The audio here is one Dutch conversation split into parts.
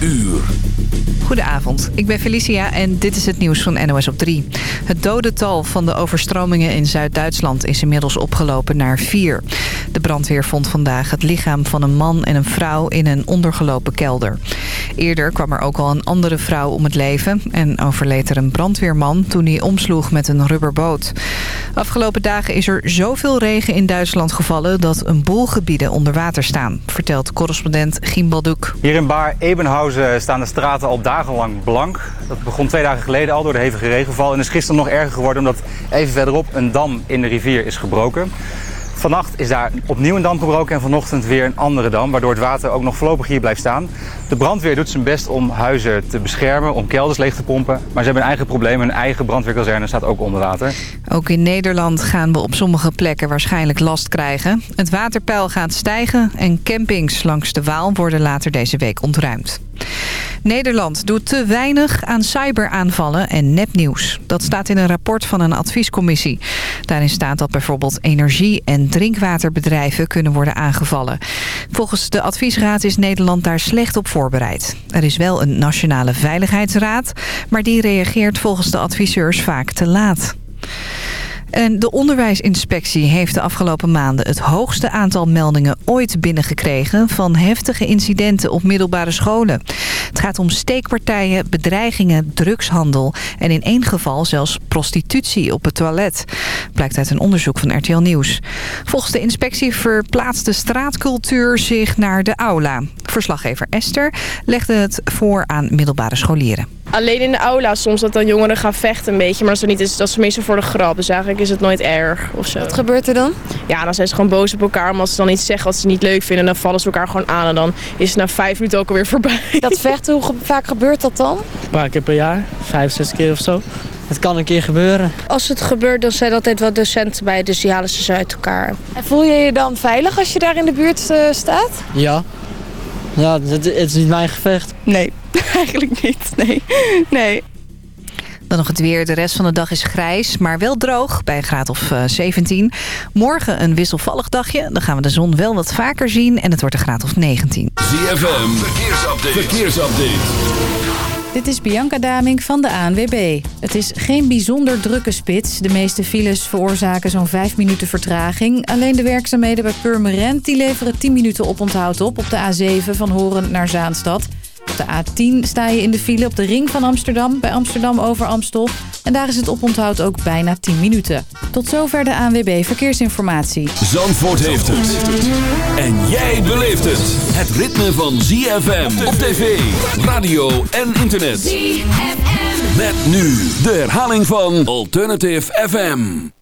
uur. Goedenavond, ik ben Felicia en dit is het nieuws van NOS op 3. Het dodental van de overstromingen in Zuid-Duitsland is inmiddels opgelopen naar 4. De brandweer vond vandaag het lichaam van een man en een vrouw in een ondergelopen kelder. Eerder kwam er ook al een andere vrouw om het leven... en overleed er een brandweerman toen hij omsloeg met een rubberboot. Afgelopen dagen is er zoveel regen in Duitsland gevallen... dat een boel gebieden onder water staan, vertelt correspondent Baldoek. Hier in Baar Staan de straten al dagenlang blank. Dat begon twee dagen geleden al door de hevige regenval... en is gisteren nog erger geworden omdat even verderop een dam in de rivier is gebroken. Vannacht is daar opnieuw een dam gebroken en vanochtend weer een andere dam... waardoor het water ook nog voorlopig hier blijft staan. De brandweer doet zijn best om huizen te beschermen, om kelders leeg te pompen. Maar ze hebben een eigen probleem. Een eigen brandweerkazerne staat ook onder water. Ook in Nederland gaan we op sommige plekken waarschijnlijk last krijgen. Het waterpeil gaat stijgen en campings langs de Waal worden later deze week ontruimd. Nederland doet te weinig aan cyberaanvallen en nepnieuws. Dat staat in een rapport van een adviescommissie. Daarin staat dat bijvoorbeeld energie- en drinkwaterbedrijven kunnen worden aangevallen. Volgens de adviesraad is Nederland daar slecht op voorbereid. Er is wel een nationale veiligheidsraad, maar die reageert volgens de adviseurs vaak te laat. En de onderwijsinspectie heeft de afgelopen maanden het hoogste aantal meldingen ooit binnengekregen van heftige incidenten op middelbare scholen. Het gaat om steekpartijen, bedreigingen, drugshandel en in één geval zelfs prostitutie op het toilet. Blijkt uit een onderzoek van RTL Nieuws. Volgens de inspectie verplaatst de straatcultuur zich naar de aula. Verslaggever Esther legde het voor aan middelbare scholieren. Alleen in de aula soms dat dan jongeren gaan vechten een beetje. Maar als dat niet is, dat is meestal voor de grap. Dus eigenlijk is het nooit erg of zo. Wat gebeurt er dan? Ja, dan zijn ze gewoon boos op elkaar. Maar als ze dan iets zeggen wat ze niet leuk vinden, dan vallen ze elkaar gewoon aan. En dan is het na vijf minuten ook alweer voorbij. Dat vechten, hoe vaak gebeurt dat dan? Een paar keer per jaar, vijf, zes keer of zo. Het kan een keer gebeuren. Als het gebeurt, dan zijn er altijd wat docenten bij, dus die halen ze uit elkaar. En voel je je dan veilig als je daar in de buurt uh, staat? Ja. Ja, het, het is niet mijn gevecht. Nee, eigenlijk niet. Nee. nee. Dan nog het weer. De rest van de dag is grijs, maar wel droog bij een graad of uh, 17. Morgen een wisselvallig dagje. Dan gaan we de zon wel wat vaker zien en het wordt een graad of 19. ZFM, verkeersupdate. verkeersupdate. Dit is Bianca Daming van de ANWB. Het is geen bijzonder drukke spits. De meeste files veroorzaken zo'n 5 minuten vertraging. Alleen de werkzaamheden bij Purmerend die leveren 10 minuten oponthoud op... op de A7 van Horen naar Zaanstad. Op de A10 sta je in de file op de ring van Amsterdam... bij Amsterdam over Amstel. En daar is het oponthoud ook bijna 10 minuten. Tot zover de ANWB Verkeersinformatie. Zandvoort heeft het. En jij beleeft het. Het ritme van ZFM op tv, radio en internet. ZFM. Met nu de herhaling van Alternative FM.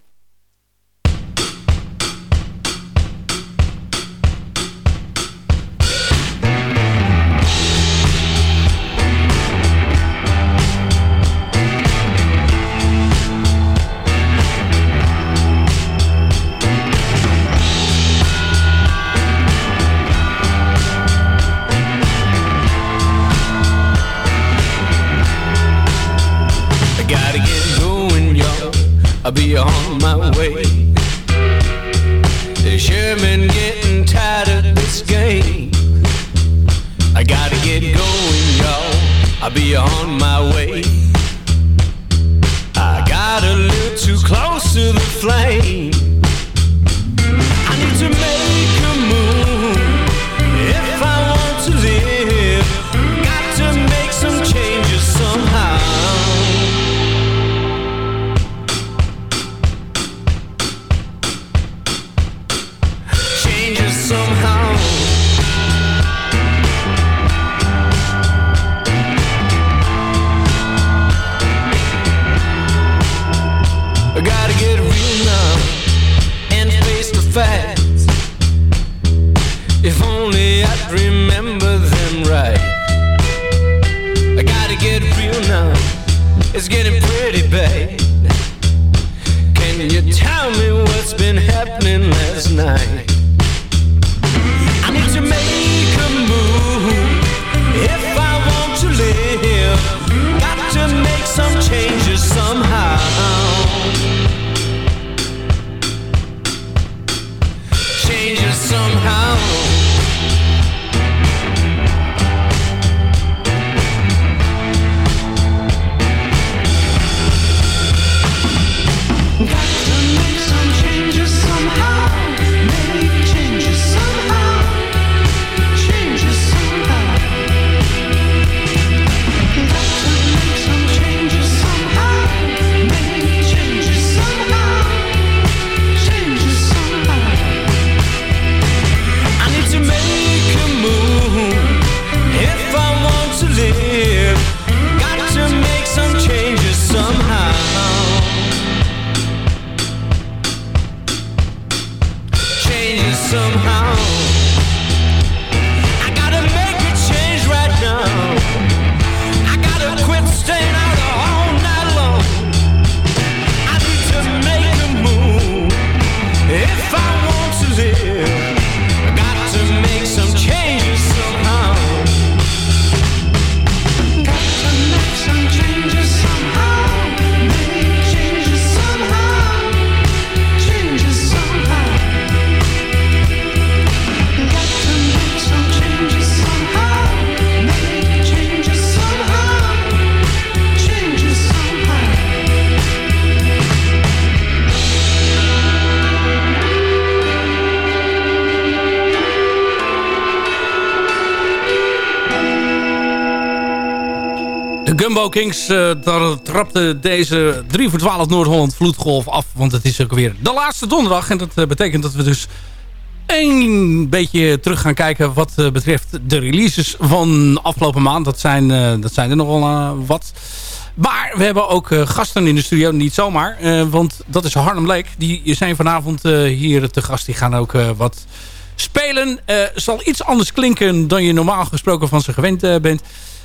Be on my way. Sherman getting tired of this game. I gotta get going, y'all. I'll be on my way. I got a little too close to the flame. I need to make somehow. Gumbo Kings, daar trapte deze 3 voor 12 Noord-Holland vloedgolf af. Want het is ook weer de laatste donderdag. En dat eh, betekent dat we dus een beetje terug gaan kijken wat eh, betreft de releases van afgelopen maand. Dat zijn, dat zijn er nogal wat. Maar we hebben ook gasten in de studio, niet zomaar. want dat is Harlem Lake. Die zijn vanavond hier te gast. Die gaan ook wat spelen. Zal iets anders klinken dan je normaal gesproken van ze gewend bent.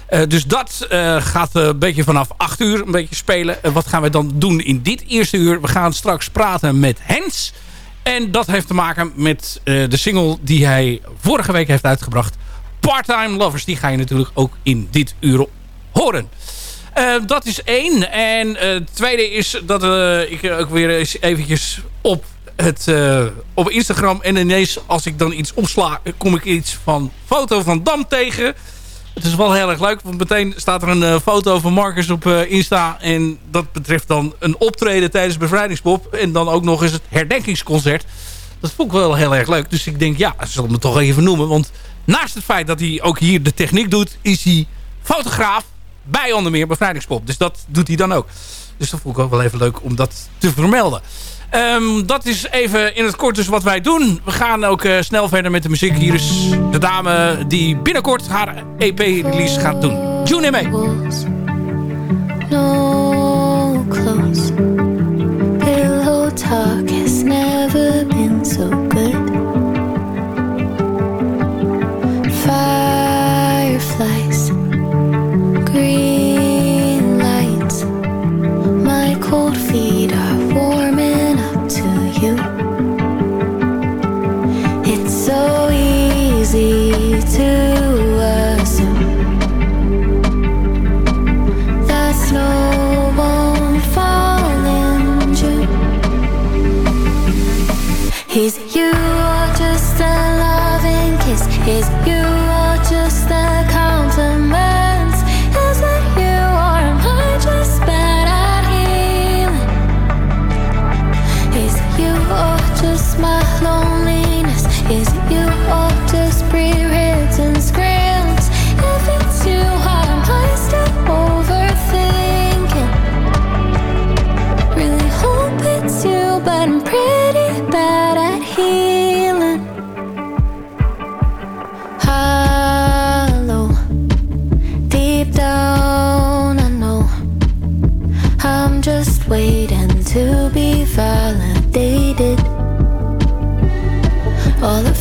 Eh, dus dat eh, gaat eh, een beetje vanaf 8 uur een beetje spelen. En wat gaan we dan doen in dit eerste uur? We gaan straks praten met Hens. En dat heeft te maken met de single die hij vorige week heeft uitgebracht. Part-Time Lovers. Die ga je natuurlijk ook in dit uur horen. Dat is één. En het tweede is dat ik ook weer eens eventjes op, het, op Instagram... en ineens als ik dan iets opsla... kom ik iets van foto van Dam tegen... Het is wel heel erg leuk, want meteen staat er een eh, foto van Marcus op eh, Insta. En dat betreft dan een optreden tijdens Bevrijdingspop. En dan ook nog eens het herdenkingsconcert. Dat vond ik wel heel erg leuk. Dus ik denk, ja, ze zullen me toch even noemen. Want naast het feit dat hij ook hier de techniek doet... is hij fotograaf bij onder meer Bevrijdingspop. Dus dat doet hij dan ook. Dus dat vond ik ook wel even leuk om dat te vermelden. Ehm, dat is even in het kort dus wat wij doen. We gaan ook eh, snel verder met de muziek. Hier is de dame die binnenkort haar EP-release gaat doen. June in mee. no clothes. Pillow talk has never been so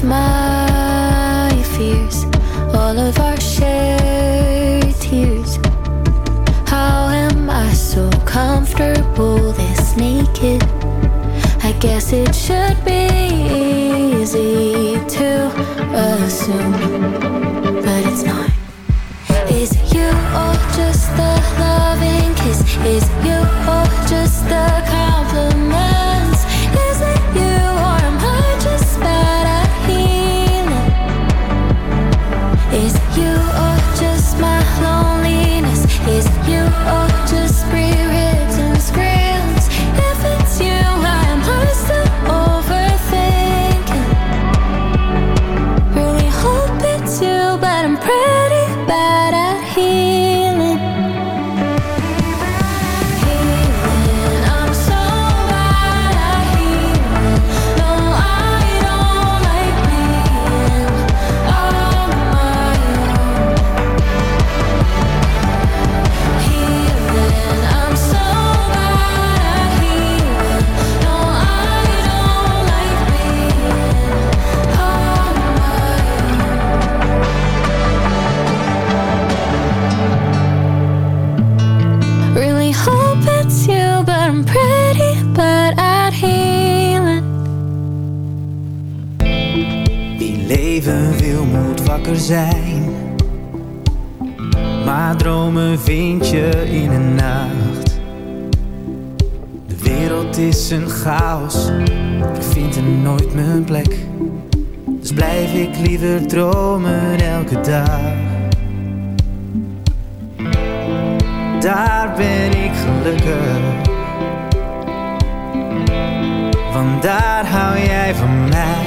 my fears, all of our shared tears. How am I so comfortable this naked? I guess it should be easy to assume, dromen elke dag. Daar ben ik gelukkig. Want daar hou jij van mij.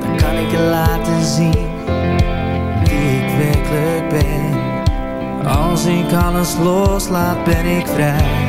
Dan kan ik je laten zien wie ik werkelijk ben. Als ik alles loslaat, ben ik vrij.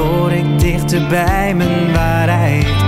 Waardoor ik dichter bij mijn waarheid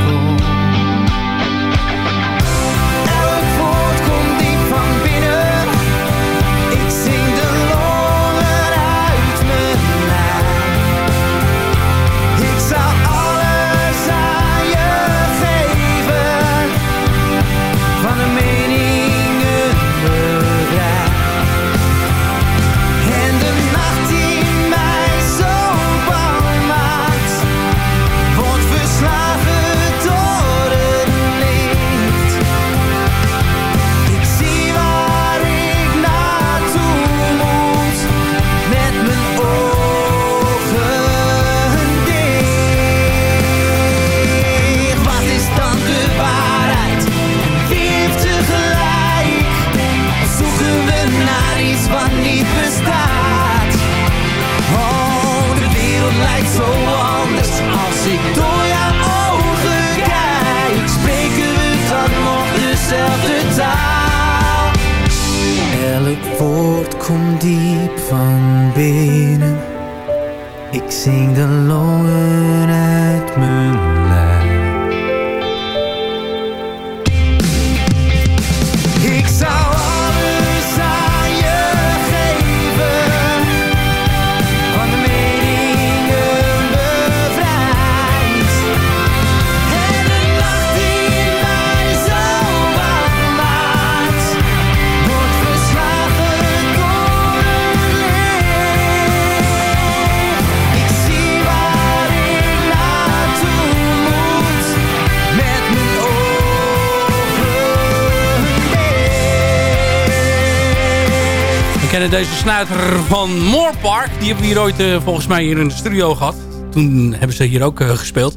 deze snuiter van Moorpark. Die hebben we hier ooit eh, volgens mij hier in de studio gehad. Toen hebben ze hier ook eh, gespeeld.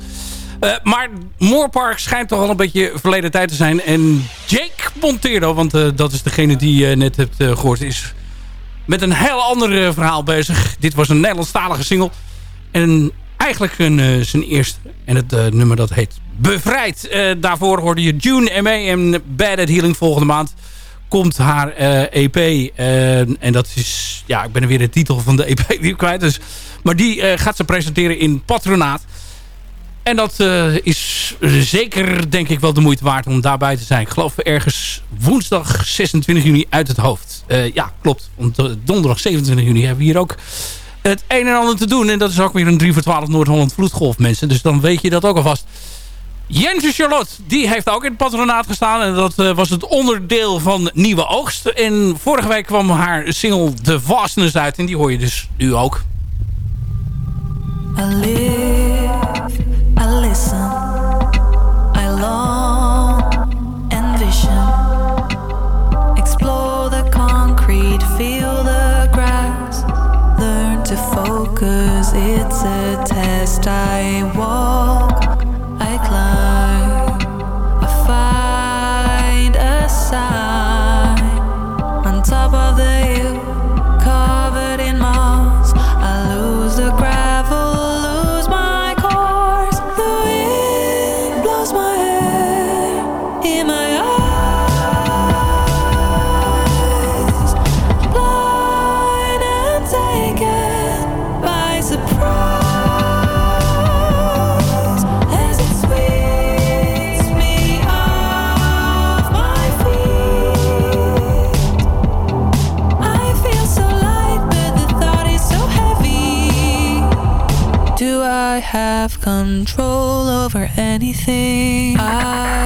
Eh, maar Moorpark schijnt toch wel een beetje verleden tijd te zijn. En Jake Montero, want dat is degene die je net hebt eh, gehoord... is met een heel ander verhaal bezig. Dit was een Nederlandstalige single. En eigenlijk een, zijn eerste. En het nummer dat heet Bevrijd. Daarvoor hoorde je June M.A. en Bad at Healing volgende maand komt haar eh, EP. eh, en dat is... Ja, ik ben er weer de titel van de EP weer kwijt. Dus, maar die eh, gaat ze presenteren in Patronaat. En dat is zeker, denk ik, wel de moeite waard om daarbij te zijn. Ik geloof ergens woensdag 26 juni uit het hoofd. Ja, klopt. Want donderdag 27 juni hebben we hier ook het een en ander te doen. En dat is ook weer een 3 voor 12 Noord-Holland vloedgolf, mensen. Dus dan weet je dat ook alvast. Jensen Charlotte, die heeft ook in het patronaat gestaan. En dat eh, was het onderdeel van Nieuwe Oogst. En vorige week kwam haar single The Vastness uit. En die hoor je dus nu ook. I live, I listen, I long and vision. Explore the concrete, feel the grass. Learn to focus, it's have control over anything. Eyes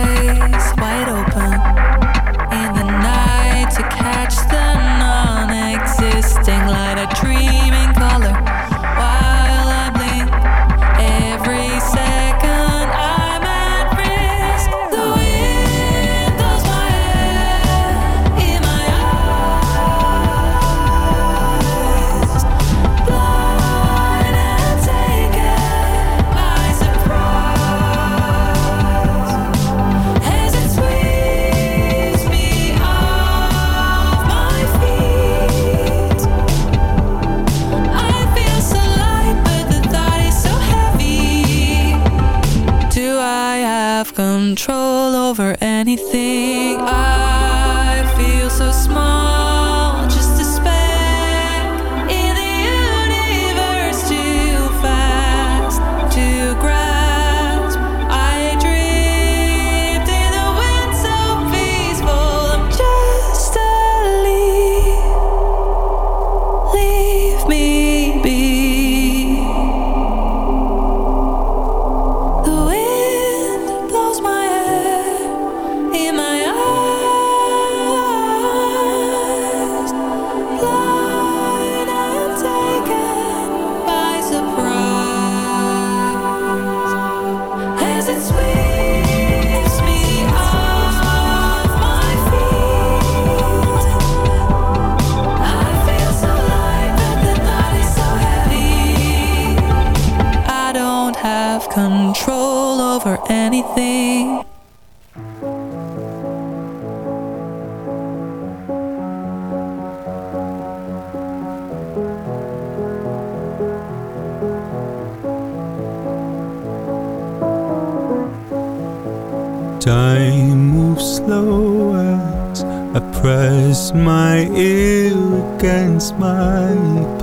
Time moves slow as I press my ear against my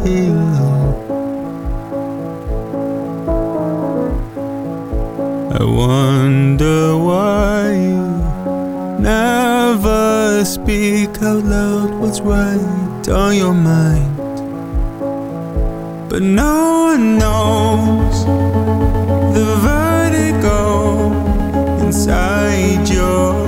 pillow. I wonder why you never speak out loud what's right on your mind. But no one knows the inside your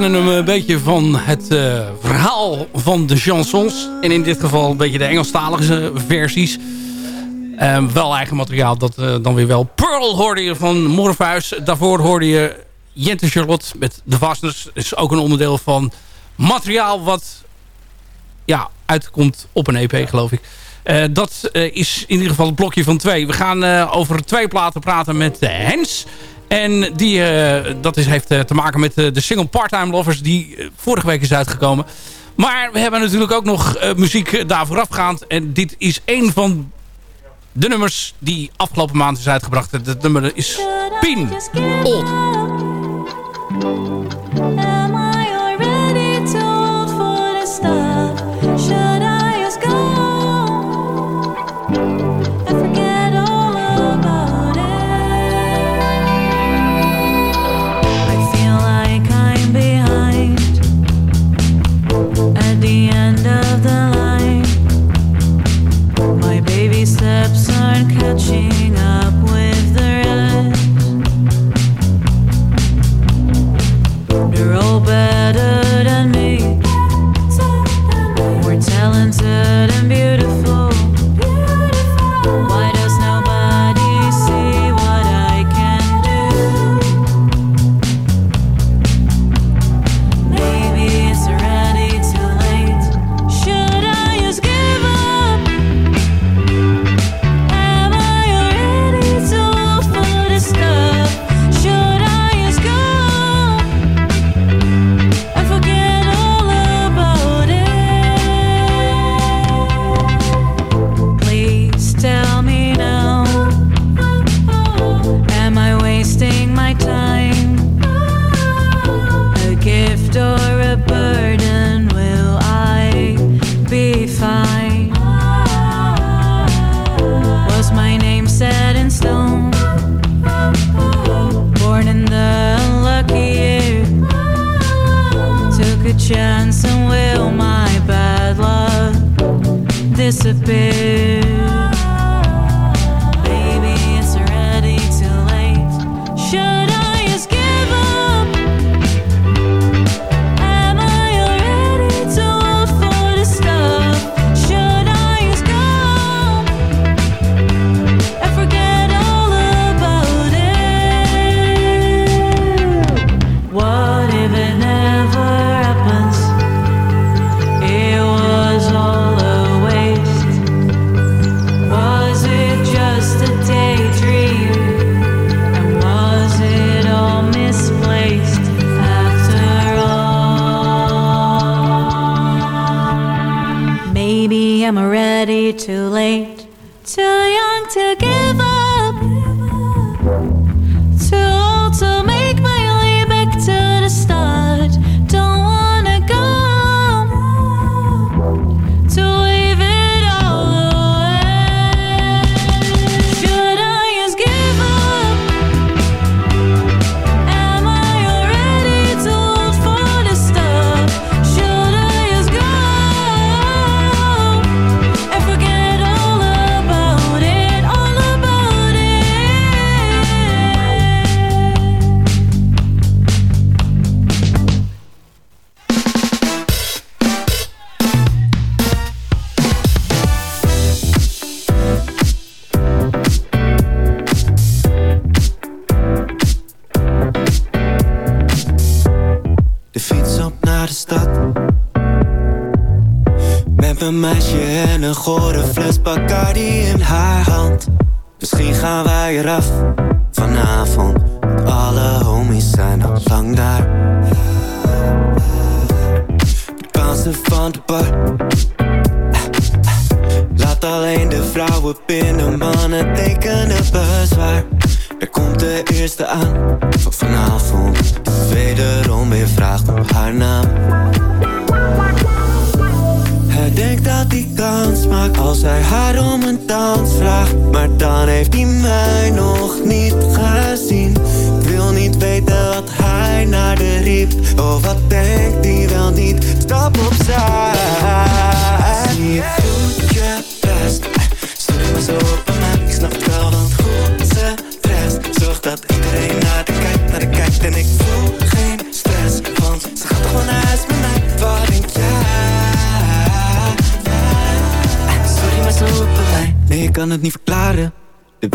kennen hem een beetje van het eh, verhaal van de chansons. En in dit geval een beetje de Engelstalige versies. Eh, wel eigen materiaal, dat eh, dan weer wel. Pearl hoorde je van Morpheus. Daarvoor hoorde je Jente Charlotte met de Vasters. is ook een onderdeel van materiaal wat ja, uitkomt op een EP, geloof ik. Eh, dat is in ieder geval het blokje van twee. We gaan over twee platen praten met Hens. En die, eh, dat is, heeft eh, te maken met eh, de single Part-Time Lovers... die vorige week is uitgekomen. Maar we hebben natuurlijk ook nog muziek daar voorafgaand. En dit is een van de nummers die afgelopen maand is uitgebracht. Het nummer is Pin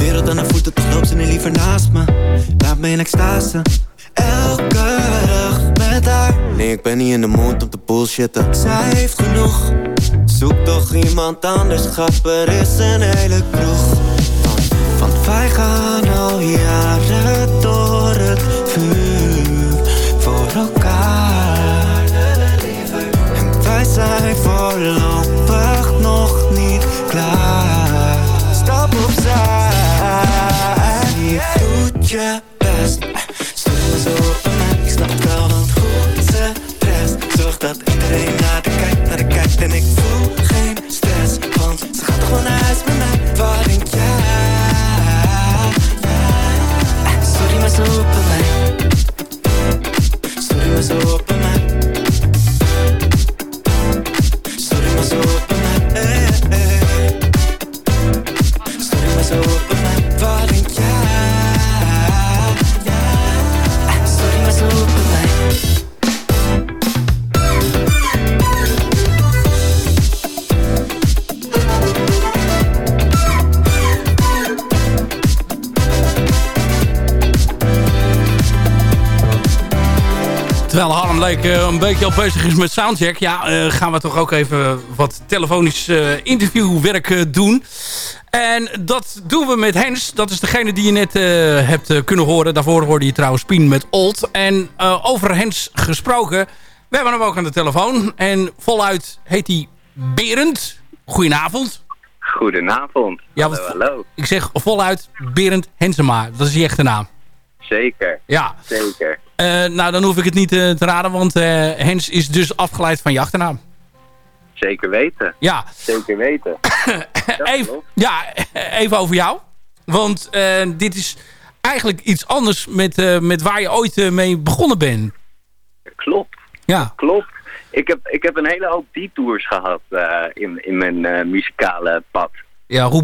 wereld aan haar voeten, toch loopt ze liever naast me. Laat me in extase. Elke dag met haar. Nee, ik ben niet in de mond om te bullshitten. Zij heeft genoeg. Zoek toch iemand anders, grap, er is een hele kroeg. Van wij gaan al jaren door het vuur Voor elkaar. En wij zijn voor je Stuur me zo op en ik snap het wel Want goed Ze stress Zorg dat iedereen naar de kijkt, naar de kijkt En ik voel geen stress Want ze gaat gewoon wel naar huis met mij Waar denk jij? Sorry me zo op en mij. Me zo op en eh, een beetje al bezig is met soundcheck... ja, eh, gaan we toch ook even wat telefonisch eh, interviewwerk eh, doen. En dat doen we met Hens. Dat is degene die je net hebt kunnen horen. Daarvoor hoorde je trouwens Pien met Old. En over Hens gesproken... we hebben hem ook aan de telefoon. En voluit heet hij Berend. Goedenavond. Goedenavond. Ja, hallo, hallo. Ik zeg voluit Berend Hensema. Dat is je echte naam. Zeker. Ja. Zeker. Eh, nou, dan hoef ik het niet eh, te raden, want eh, Hens is dus afgeleid van je achternaam. Zeker weten. Ja. Zeker weten. even, ja, even over jou. Want dit is eigenlijk iets anders met, met waar je ooit mee begonnen bent. Klopt. Ja. Klopt. Ik heb, ik heb een hele hoop detours gehad eh, in, in mijn muzikale pad. Ja, hoe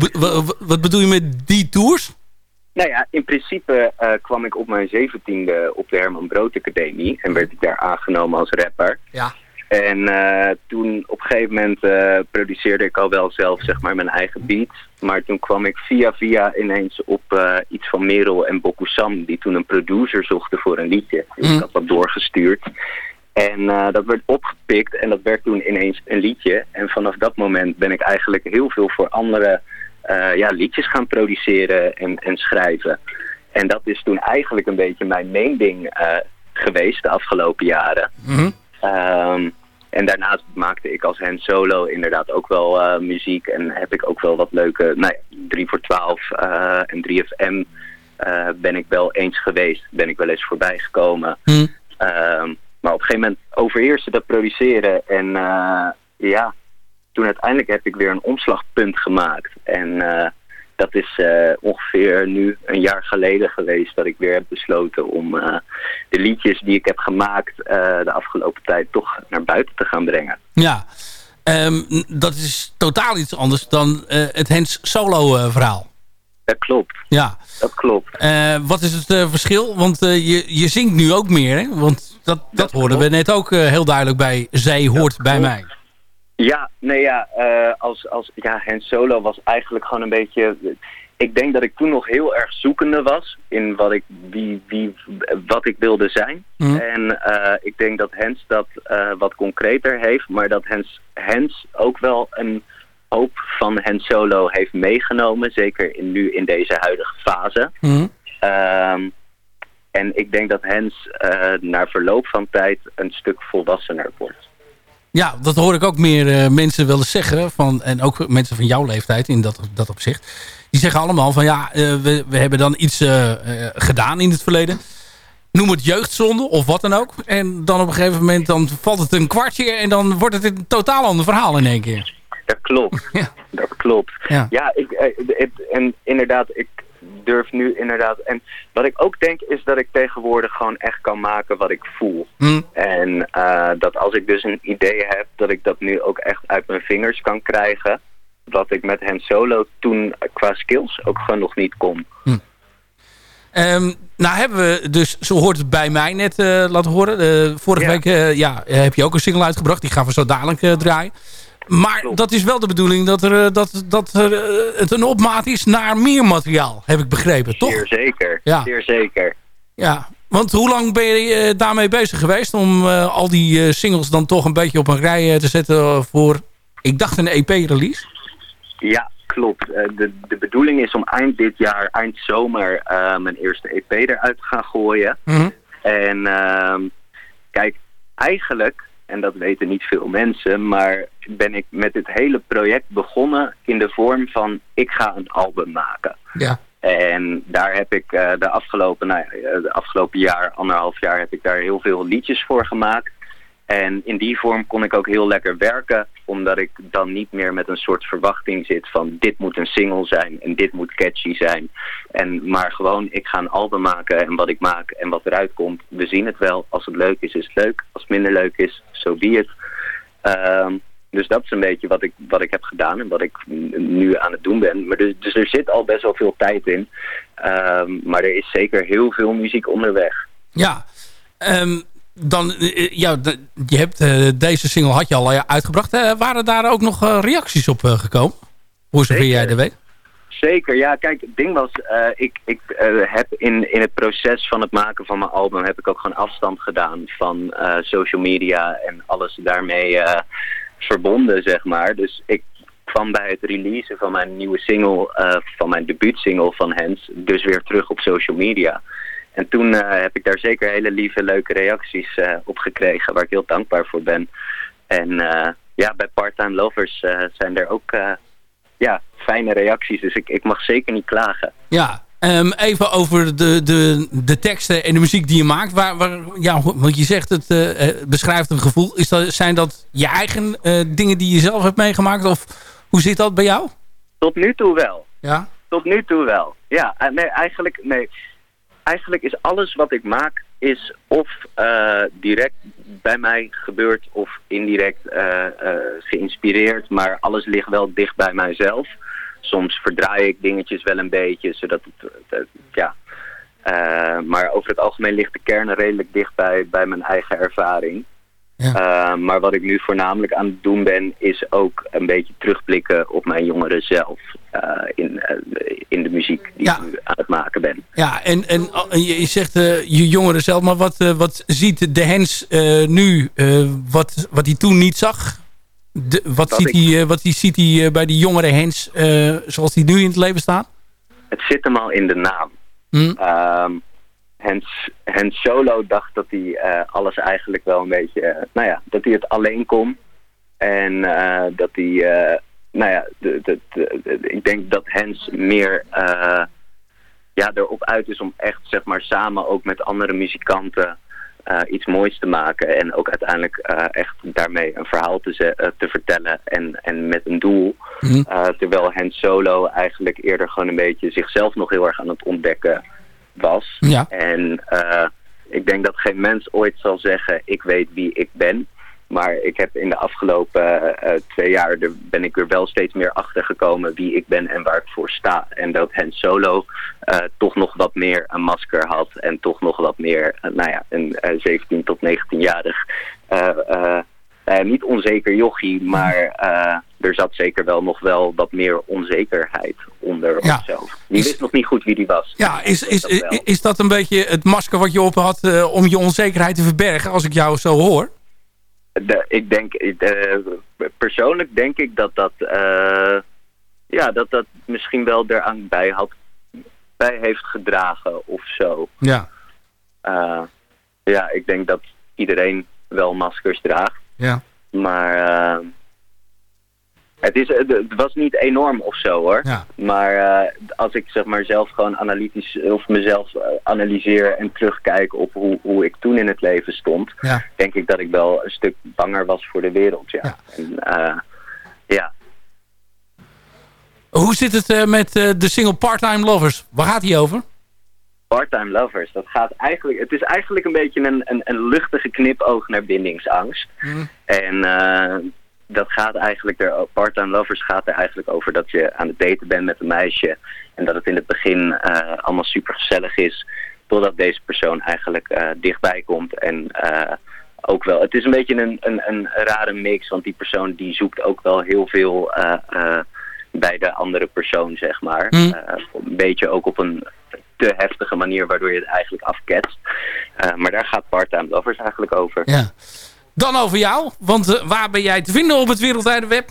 wat bedoel je met die tours? Nou ja, in principe eh, kwam ik op mijn zeventiende op de Herman Brood Academie en werd ik daar aangenomen als rapper. Ja. En eh, toen op een gegeven moment eh, produceerde ik al wel zelf zeg maar mijn eigen beats. Maar toen kwam ik via via ineens op iets van Merel en Bokusam die toen een producer zochten voor een liedje. Dus ik had dat doorgestuurd. En dat werd opgepikt en dat werd toen ineens een liedje. En vanaf dat moment ben ik eigenlijk heel veel voor andere eh, ja, liedjes gaan produceren en, en schrijven. En dat is toen eigenlijk een beetje mijn main ding eh, geweest de afgelopen jaren. Ehm, en daarnaast maakte ik als hand solo inderdaad ook wel eh, muziek. En heb ik ook wel wat leuke, nou ja, 3 voor 12 eh, en 3FM eh, ben ik wel eens geweest. Ben ik wel eens voorbij gekomen. Ehm, maar op een gegeven moment overheerste dat produceren. En eh, ja, toen uiteindelijk heb ik weer een omslagpunt gemaakt. En eh, dat is eh, ongeveer nu een jaar geleden geweest dat ik weer heb besloten om eh, de liedjes die ik heb gemaakt de afgelopen tijd toch naar buiten te gaan brengen. Ja, Ehm, dat is totaal iets anders dan het Hens solo verhaal. Dat klopt. Ja. Dat klopt. Wat is het verschil? Want je, je zingt nu ook meer, hè? Want dat, dat hoorden we net ook heel duidelijk bij Zij hoort bij mij. Ja, nee ja, eh, als, als, ja, Han Solo was eigenlijk gewoon een beetje... Ik denk dat ik toen nog heel erg zoekende was in wat ik, wie, wie, wat ik wilde zijn. Mhm. En eh, ik denk dat Hens dat eh, wat concreter heeft, maar dat Hens, Hens ook wel een hoop van Han Solo heeft meegenomen. Zeker in, nu in deze huidige fase. Ehm, en ik denk dat Hens na verloop van tijd een stuk volwassener wordt. Ja, dat hoor ik ook meer eh, mensen wel eens zeggen. Van, en ook mensen van jouw leeftijd in dat, dat opzicht. Die zeggen allemaal van ja, eh, we, we hebben dan iets eh, gedaan in het verleden. Noem het jeugdzonde of wat dan ook. En dan op een gegeven moment dan valt het een kwartje. En dan wordt het een totaal ander verhaal in één keer. Dat klopt. Dat klopt. Ja. ik, eh, het- en inderdaad, ik durf nu inderdaad... En wat ik ook denk is dat ik tegenwoordig gewoon echt kan maken wat ik voel. Hm. En eh, dat als ik dus een idee heb, dat ik dat nu ook echt uit mijn vingers kan krijgen. Wat ik met hen solo toen qua skills ook gewoon nog niet kon. Ehm, nou hebben we dus, zo hoort het bij mij net eh, laten horen. Eh, vorige week ja, heb je ook een single uitgebracht. Die gaan we zo dadelijk draaien. Maar dat is wel de bedoeling dat, er, eh, dat, dat er, eh, het een opmaat is naar meer materiaal. Heb ik begrepen, toch? Zeer zeker. Ja. Zeer zeker. Ja, want hoe lang ben je eh, daarmee bezig geweest... om al die singles dan toch een beetje op een rij te zetten voor... ik dacht een EP-release? Ja, klopt. De, de bedoeling is om eind dit jaar, eind zomer, mijn eerste EP eruit te gaan gooien. En ehm, kijk, eigenlijk, en dat weten niet veel mensen, maar ben ik met dit hele project begonnen in de vorm van ik ga een album maken. Ja. En daar heb ik eh, de afgelopen, nou ja, de afgelopen jaar, anderhalf jaar, heb ik daar heel veel liedjes voor gemaakt. En in die vorm kon ik ook heel lekker werken, omdat ik dan niet meer met een soort verwachting zit van dit moet een single zijn en dit moet catchy zijn. En, maar gewoon, ik ga een album maken en wat ik maak en wat eruit komt, we zien het wel. Als het leuk is, is het leuk. Als het minder leuk is, zo so be it. Ehm, dus dat is een beetje wat ik, wat ik heb gedaan en wat ik nu aan het doen ben. Maar dus, dus er zit al best wel veel tijd in. Ehm, maar er is zeker heel veel muziek onderweg. Ja, Ehm, dan, eh, ja, de- je hebt, eh, deze single had je al eh, uitgebracht. Waren daar ook nog reacties op gekomen? Voor zover jij dat weet? Zeker, ja. Kijk, het ding was, ik, ik heb in, in het proces van het maken van mijn album heb ik ook gewoon afstand gedaan van social media en alles daarmee verbonden, zeg maar. Dus ik kwam bij het releasen van mijn nieuwe single, van mijn debuutsingle van Hens, dus weer terug op social media. En toen eh, heb ik daar zeker hele lieve, leuke reacties eh, op gekregen, waar ik heel dankbaar voor ben. En eh, ja, bij Part-Time Lovers zijn er ook ja, fijne reacties, dus ik, ik mag zeker niet klagen. Ja, ehm, even over de, de, de teksten en de muziek die je maakt. Waar, waar, ja, want je zegt het beschrijft een gevoel. Is dat, zijn dat je eigen dingen die je zelf hebt meegemaakt? Of hoe zit dat bij jou? Tot nu toe wel. Ja? Tot nu toe wel. Ja, nee, eigenlijk, nee. Eigenlijk is alles wat ik maak, is of eh, direct bij mij gebeurd of indirect eh, eh, geïnspireerd. Maar alles ligt wel dicht bij mijzelf. Soms verdraai ik dingetjes wel een beetje, zodat het, ja. Maar over het algemeen ligt de kern redelijk dicht bij, bij mijn eigen ervaring. Eh, maar wat ik nu voornamelijk aan het doen ben, is ook een beetje terugblikken op mijn jongeren zelf in, in de muziek die ik nu aan het maken ben. Ja, en, en je, zegt eh, je jongeren zelf, maar wat, eh, wat ziet de Hens eh, nu, wat, wat hij toen niet zag? De, wat, Dat ziet ik- hij, wat ziet hij bij die jongere Hens zoals die nu in het leven staat? Het zit hem al in de naam. Hans, Hans Solo dacht dat hij alles eigenlijk wel een beetje, nou ja, dat hij het alleen kon. En dat hij, nou ja, de, de, ik denk dat Hans meer ja, erop uit is om echt, zeg maar, samen ook met andere muzikanten eh, iets moois te maken. En ook uiteindelijk eh, echt daarmee een verhaal te, eh, te vertellen en, en met een doel. Uh, terwijl Hans Solo eigenlijk eerder gewoon een beetje zichzelf nog heel erg aan het ontdekken was. Ja. En ik denk dat geen mens ooit zal zeggen, ik weet wie ik ben. Maar ik heb in de afgelopen eh, twee jaar, er ben ik er wel steeds meer achter gekomen wie ik ben en waar ik voor sta. En dat Hans Solo eh, toch nog wat meer een masker had en toch nog wat meer, eh, nou ja, een eh, 17 tot 19-jarig. eh, eh, eh, niet onzeker jochie, maar eh, er zat zeker wel nog wel wat meer onzekerheid onder Ja. zo. Die wist nog niet goed wie die was. Ja, is, is, is, is dat een beetje het masker wat je op had eh, om je onzekerheid te verbergen, als ik jou zo hoor? De, ik denk, eh, persoonlijk denk ik dat dat, eh, ja, dat dat misschien wel eraan bij, had, bij heeft gedragen of zo. Ja. Eh, ja, ik denk dat iedereen wel maskers draagt. Ja. Maar het, is, het was niet enorm of zo hoor. Ja. Maar eh, als ik zeg maar zelf gewoon analytisch of mezelf eh, analyseer en terugkijk op hoe, hoe ik toen in het leven stond, Ja. denk ik dat ik wel een stuk banger was voor de wereld. Ja. En, eh, ja. Hoe zit het met de single Part-Time Lovers? Waar gaat die over? Part-time lovers, dat gaat eigenlijk, het is eigenlijk een beetje een, een, een luchtige knipoog naar bindingsangst. En eh, dat gaat eigenlijk, er, part-time lovers gaat er eigenlijk over dat je aan het daten bent met een meisje. En dat het in het begin eh, allemaal super gezellig is. Totdat deze persoon eigenlijk eh, dichtbij komt. En eh, ook wel, het is een beetje een, een, een rare mix. Want die persoon die zoekt ook wel heel veel bij de andere persoon, zeg maar. Mm. Eh, een beetje ook op een te heftige manier waardoor je het eigenlijk afketst. Maar daar gaat part-time lovers eigenlijk over. Ja. Dan over jou, want eh, waar ben jij te vinden op het wereldwijde web?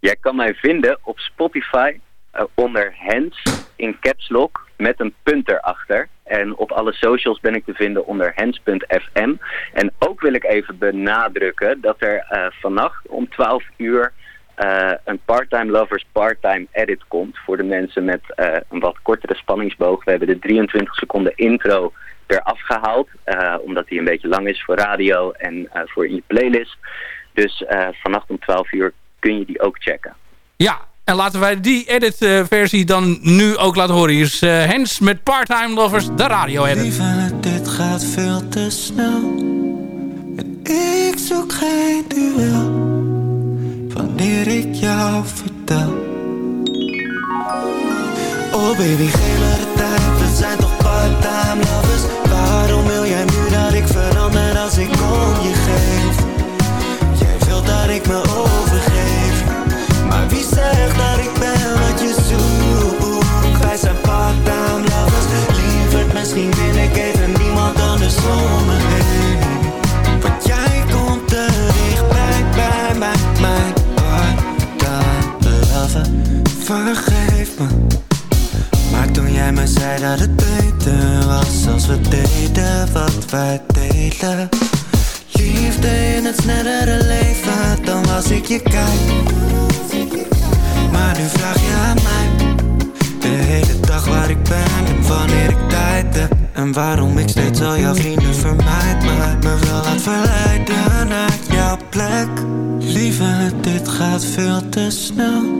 Jij kan mij vinden op Spotify eh, onder Hens in caps lock met een punt erachter. En op alle socials ben ik te vinden onder hens.fm. En ook wil ik even benadrukken dat er eh, vannacht om 12 uur een Part-Time Lovers Part-Time Edit komt voor de mensen met een wat kortere spanningsboog. We hebben de 23 seconden intro eraf gehaald, eh, omdat die een beetje lang is voor radio en eh, voor in je playlist. Dus eh, vannacht om 12 uur kun je die ook checken. Ja, en laten wij die edit-versie dan nu ook laten horen. Hier is eh, Hens met Part-Time Lovers, de radio-edit. Lieve, dit gaat veel te snel. En ik zoek geen duel. Wanneer ik jou vertel. Oh baby, geef me de tijd. We zijn toch part-time lovers. Waarom wil jij nu dat ik verander als ik om je geef? Jij wilt dat ik me overgeef. Maar wie zegt dat ik je kijk Maar nu vraag je aan mij. De hele dag waar ik ben en wanneer ik tijd heb. En waarom ik steeds al jouw vrienden vermijd. Maar me wel laat verleiden naar jouw plek. Lieve, dit gaat veel te snel.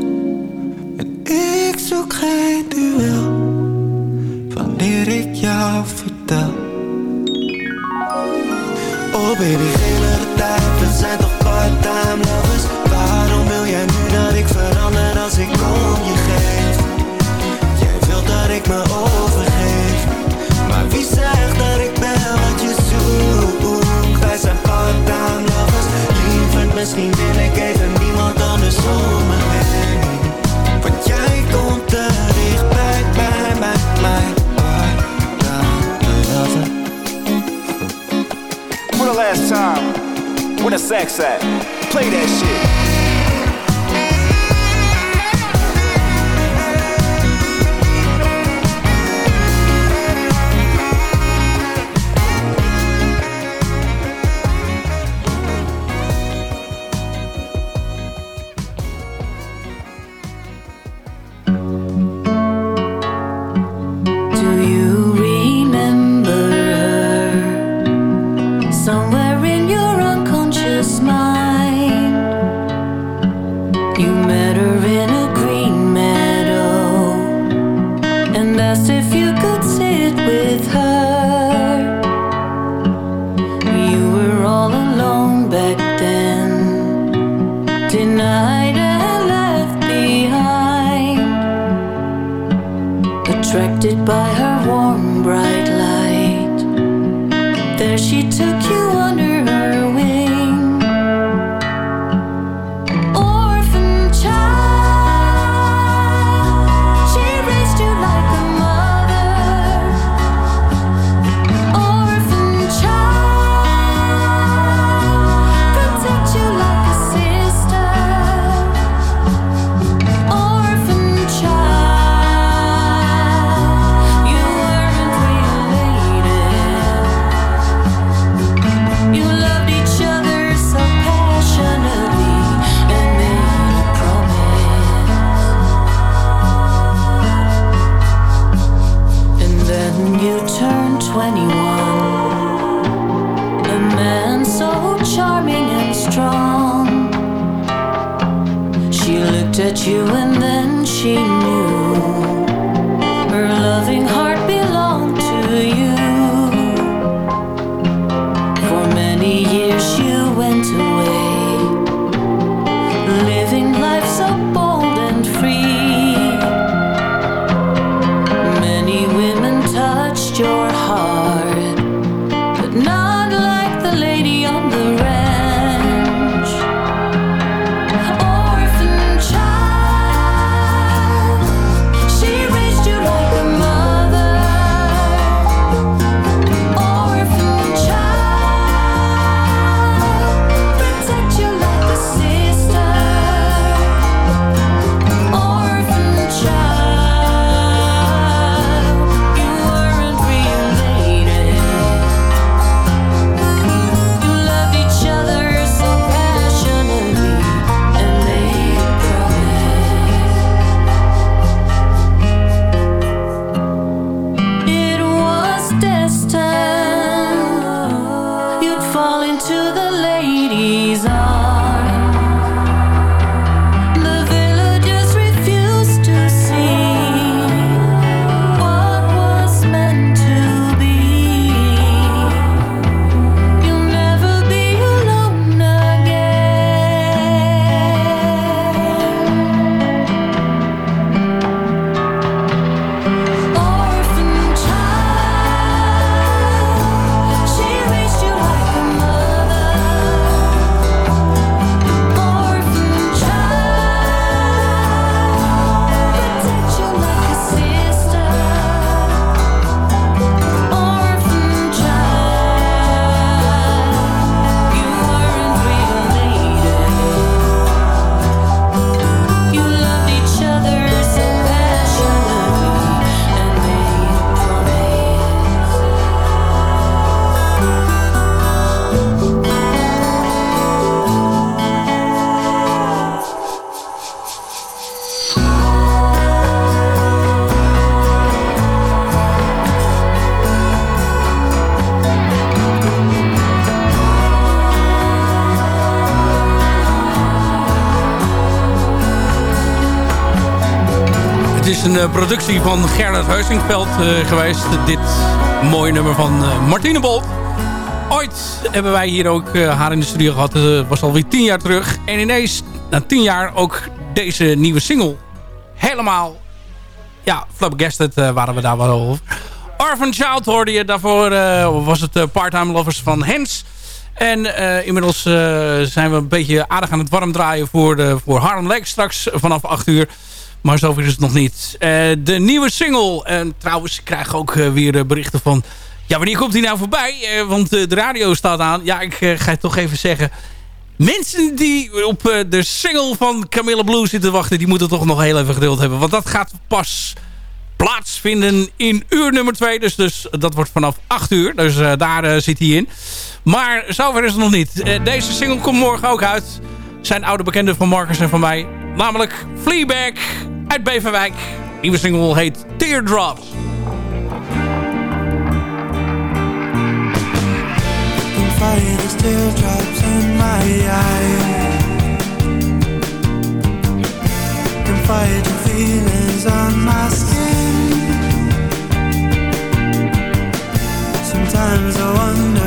Is een eh, productie van Gerard Heusingveld uh, geweest. Dit mooie nummer van uh, Martine Bolt. Ooit hebben wij hier ook haar in de studio gehad. Dat was alweer tien jaar terug. En ineens, na tien jaar, ook deze nieuwe single. Helemaal, ja, flabbergasted waren we daar wel over. Orphan Child hoorde je. Daarvoor was het Part-Time Lovers van Hens. En uh, inmiddels uh, zijn we een beetje aardig aan het warm draaien voor, de, voor Harlem Lake straks vanaf 8 uur. Maar zover is het nog niet. Uh, de nieuwe single. En trouwens, ik krijg ook weer berichten van... Ja, wanneer komt hij nou voorbij? want de radio staat aan. Ja, ik ga het toch even zeggen. Mensen die op de single van Camilla Blue zitten wachten... die moeten toch nog heel even geduld hebben. Want dat gaat pas plaatsvinden in uur nummer 2. Dus, dus dat wordt vanaf 8 uur. Dus daar zit hij in. Maar zover is het nog niet. Deze single komt morgen ook uit. Zijn oude bekende van Marcus en van mij. Namelijk Fleabag uit Beverwijk. Nieuwe single heet Teardrops. Teardrops in my eyes fight the feelings on my skin Sometimes I wonder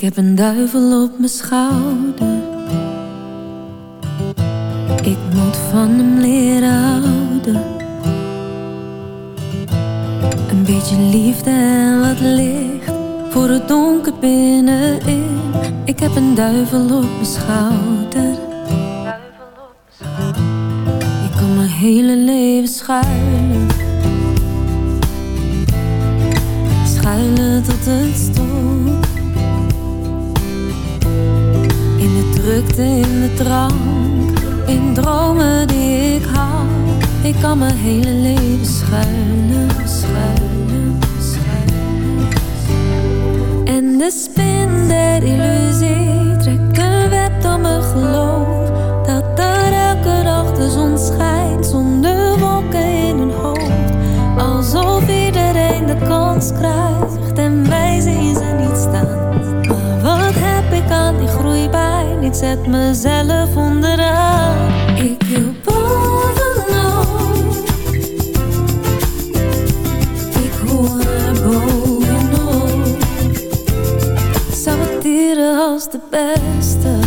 Ik heb een duivel op mijn schouder. Ik moet van hem leren houden. Een beetje liefde en wat licht voor het donker binnenin. Ik heb een duivel op mijn schouder. Ik kan mijn hele leven schuilen. Schuilen tot het stopt. In de de drank, in dromen die ik haal. Ik kan mijn hele leven schuilen, schuilen, schuilen. En de spin der illusie trekt een web door mijn geloof. Dat er elke dag de zon schijnt zonder wolken in hun hoofd. kans krijgt en mij Ik zet mezelf onderaan. Ik wil bovenop. Ik hoor bovenop. Saboteren als de beste.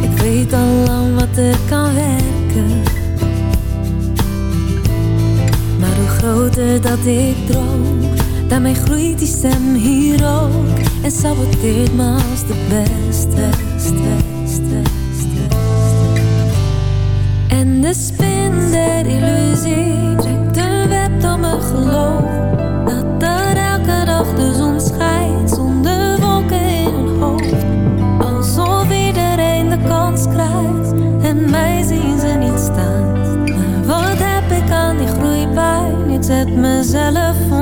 Ik weet al lang wat er kan werken. Maar hoe groter dat ik droom, daarmee groeit die stem hier ook. En saboteert me als de beste. beste. En de spin der illusie trekt een web door mijn geloof. Dat er elke dag de zon schijnt zonder wolken in hun hoofd. Alsof iedereen de kans krijgt en mij zien ze niet staan. Maar wat heb ik aan die groeipijn? Ik zet mezelf onderaan.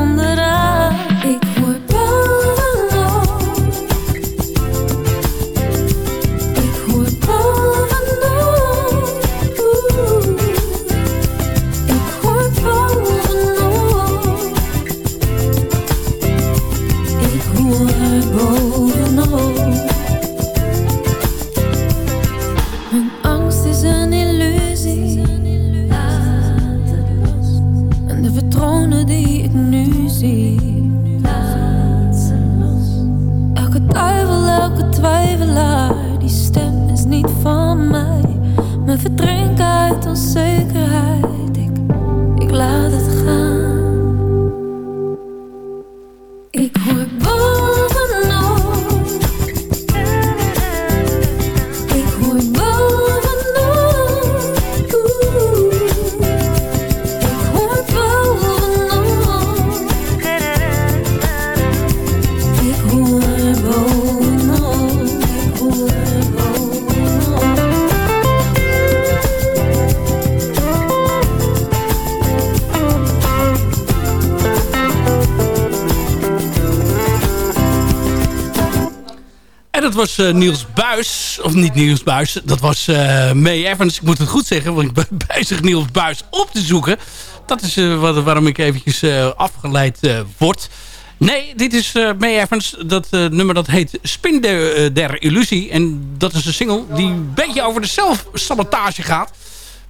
Eh, Niels Buis. Of niet Niels Buis. Dat was eh May Evans. Ik moet het goed zeggen. Want ik ben bezig Niels Buis op te zoeken. Dat is eh, wat, waarom ik eventjes afgeleid word. Nee, dit is May Evans. Dat nummer dat heet Spin de, der Illusie. En dat is een single die een beetje over de zelfsabotage gaat.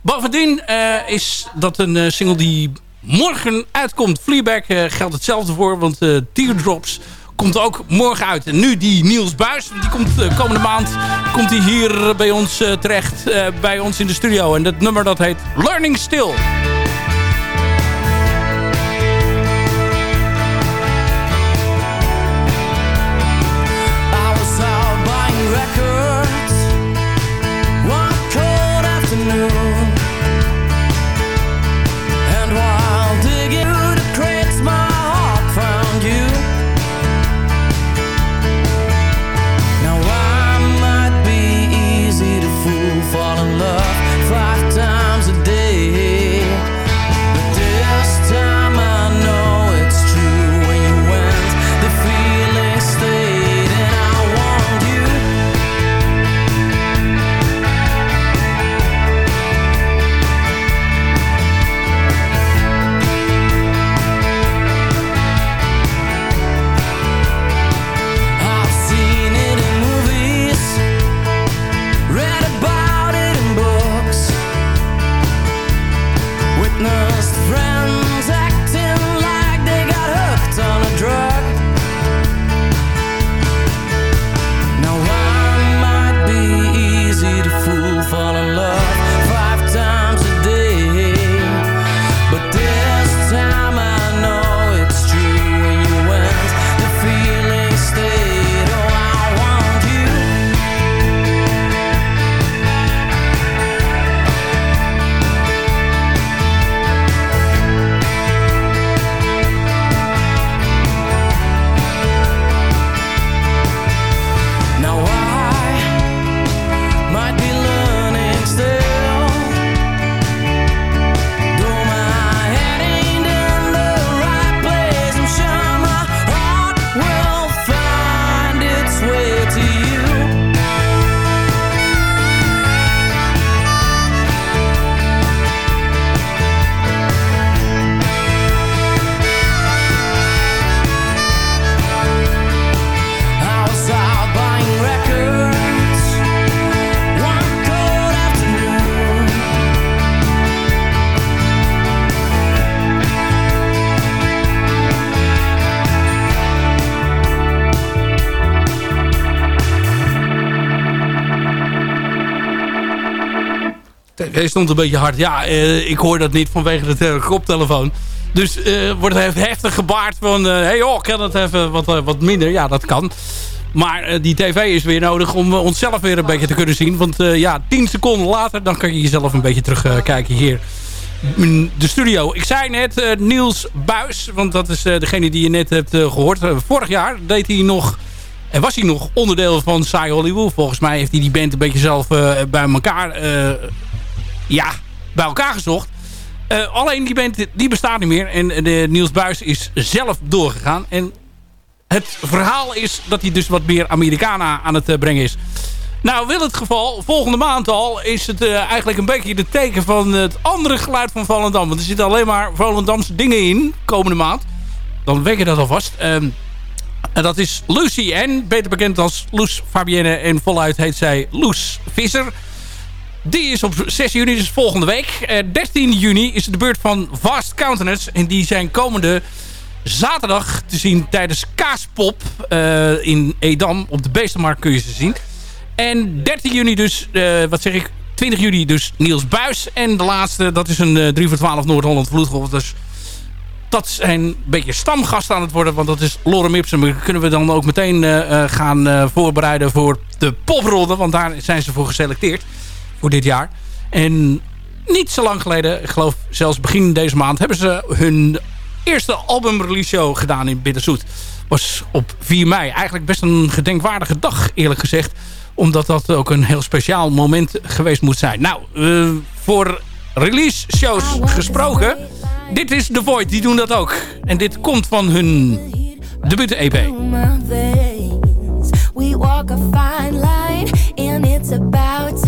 Bovendien is dat een single die morgen uitkomt. Fleabag geldt hetzelfde voor. Want Teardrops komt ook morgen uit. En nu die Niels Buis, die komt uh, komende maand komt hij hier bij ons uh, terecht, bij ons in de studio. En dat nummer dat heet Learning Still. Een beetje hard. Ja, ik hoor dat niet vanwege de koptelefoon. Dus wordt er even heftig gebaard van... hé hey, oh, kan dat even wat, wat minder? Ja, dat kan. Maar die tv is weer nodig om onszelf weer een beetje te kunnen zien. Want ja, 10 seconden later... dan kan je jezelf een beetje terugkijken hier de studio. Ik zei net Niels Buis, want dat is degene die je net hebt gehoord. vorig jaar deed hij nog, en was hij nog onderdeel van Sai Hollywood. Volgens mij heeft hij die band een beetje zelf bij elkaar, ja, bij elkaar gezocht. alleen die band die bestaat niet meer en de Niels Buis is zelf doorgegaan. En het verhaal is dat hij dus wat meer Americana aan het brengen is. Nou, wil het geval, volgende maand al is het uh, eigenlijk een beetje de teken van het andere geluid van Volendam. Want er zitten alleen maar Volendamse dingen in, komende maand. Dan weet je dat alvast. Um, en dat is Lucy en beter bekend als Loes Fabienne. En voluit heet zij Loes Visser. Die is op 6 juni, dus volgende week. Uh, 13 juni is het de beurt van Vast Countenance. En die zijn komende zaterdag te zien tijdens Kaaspop uh, in Edam. Op de Beestenmarkt kun je ze zien. En 13 juni dus, uh, wat zeg ik, 20 juni dus Niels Buis. En de laatste, dat is een uh, 3 voor 12 Noord-Holland Vloedgolf. Dus dat zijn een beetje stamgasten aan het worden. Want dat is Lorem Ipsum. Kunnen we dan ook meteen gaan voorbereiden voor de popronde. Want daar zijn ze voor geselecteerd. Voor dit jaar. En niet zo lang geleden, ik geloof zelfs begin deze maand... hebben ze hun eerste albumrelease show gedaan in Bitterzoet. Was op 4 mei. Eigenlijk best een gedenkwaardige dag, eerlijk gezegd omdat dat ook een heel speciaal moment geweest moet zijn. Nou, uh, voor release shows gesproken. Dit is The Void, die doen dat ook. En dit komt van hun debuut-EP. We walk a fine line and it's about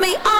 me on.